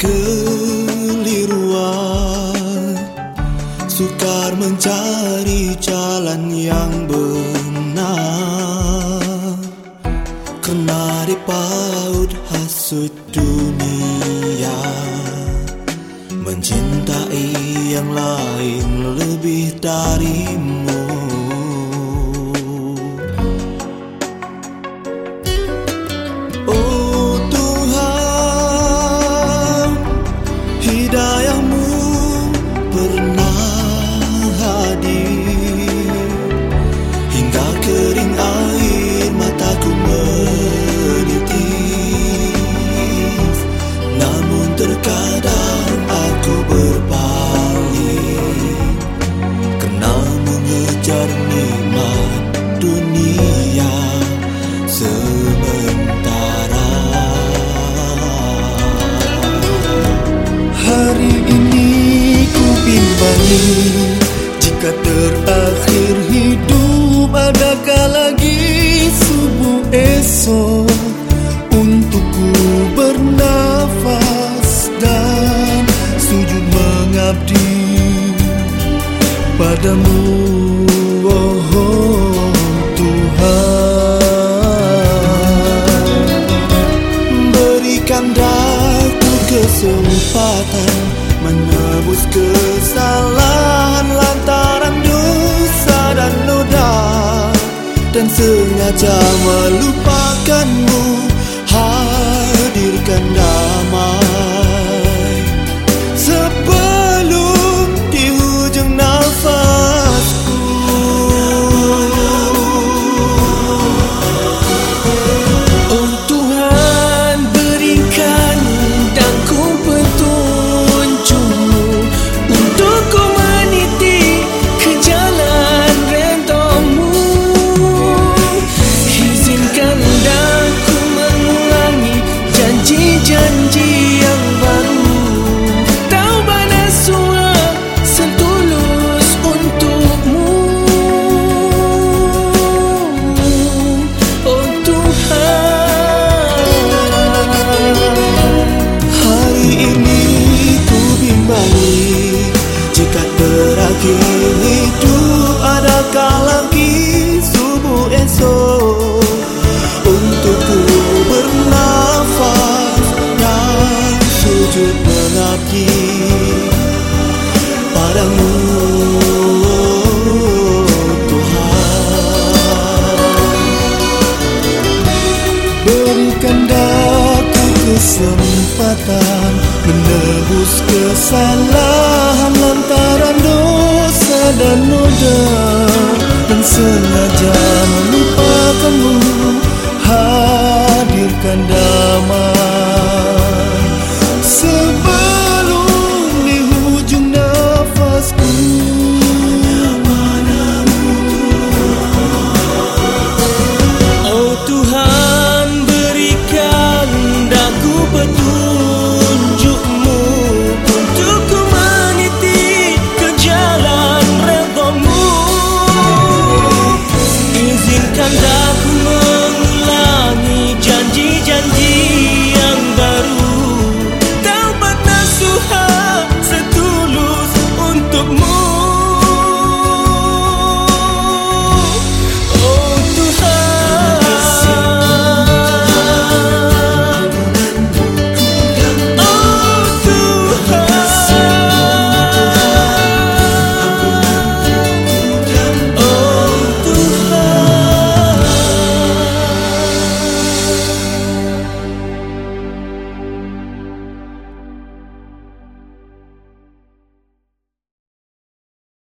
kekeliruan Sukar mencari jalan yang benar. Karena dipaut hasut dunia Mencintai yang lain lebih darimu Jika terakhir hidup Adakah lagi subuh esok? Untukku bernafas Dan sujud mengabdi Padamu oh, Tuhan. Berikan daku kesempatan Menebus kesalahan sengaja melupakanmu hidup Adakah lagi subuh esok. Untukku bernafas Dan sujud mengabdi Padamu Tuhan. Berikan daku kesempatan Menebus kesalahan dan noda Dan sengaja melupakanmu. Hadirkan daku